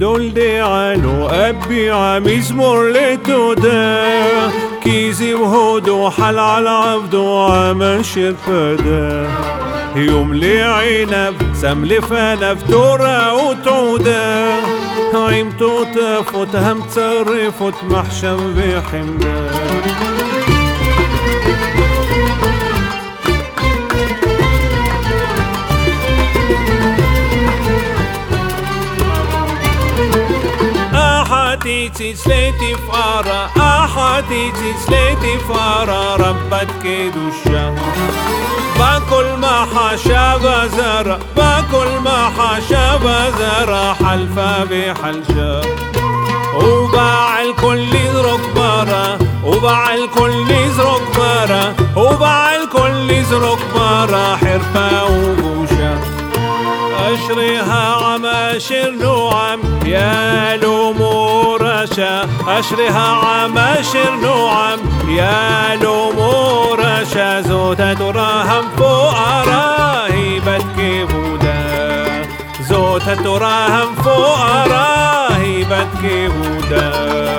dolde alo أبي عم يزمر لتودا كيزي وهودو حل على عبدو عم الشرفدا يوم لي عنب سملي فنف دورة وتعودا عيمتو تفوت هم تصرفوت محشم بحمدا أحدي تسلي تفارة أحدي تسلي تفارة ربت كدوشة باكل ما حاشا بزرة باكل ما حاشا بزرة حلفة بحلشة وباع الكل يزرق برا وباع الكل يزرق برا وباع الكل يزرق برا حرفة وبوشة أشريها عماشر نوعم يا لمورشة أشريها عماشر نوعم يا لمورشة زوتة تراهم فقراء هيبت كبودا زوتة تراهم فقراء هيبت كبودا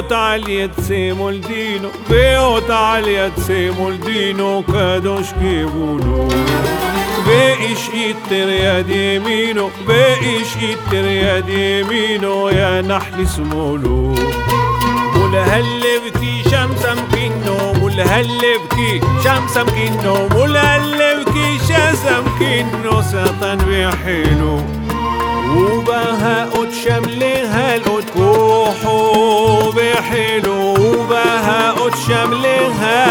تعاليتسموا لدينه بيقوا تعاليتسموا لدينه كادوش كيبولو بقيش يتر يا ديمينو بقيش يتر يا ديمينو يا نحل سمولو ولهلبكي بكي مكنو ولهلبكي شمسة مكنو ولهلبكي شمسة مكنو سطن بحلو وبها قد شملها القد كوحو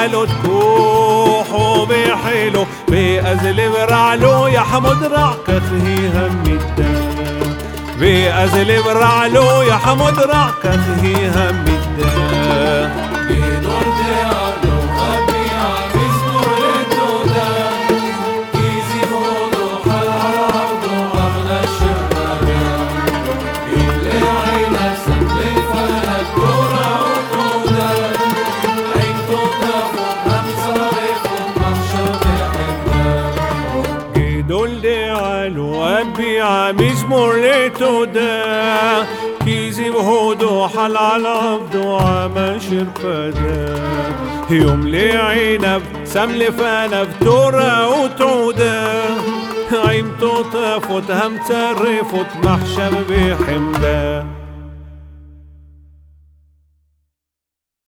القد كوحو بحلو بأزل برعلو يا حمد رعك هي هم الدم. بأزل برعلو يا حمد رعك هي هم الدم. مزمور لتودا كيزي بهودو حل على عبدو وعما شرفدا يوم لي عنب سمل فانا تورا وتعودا عيم طافت هم ترفت محشم بحمدا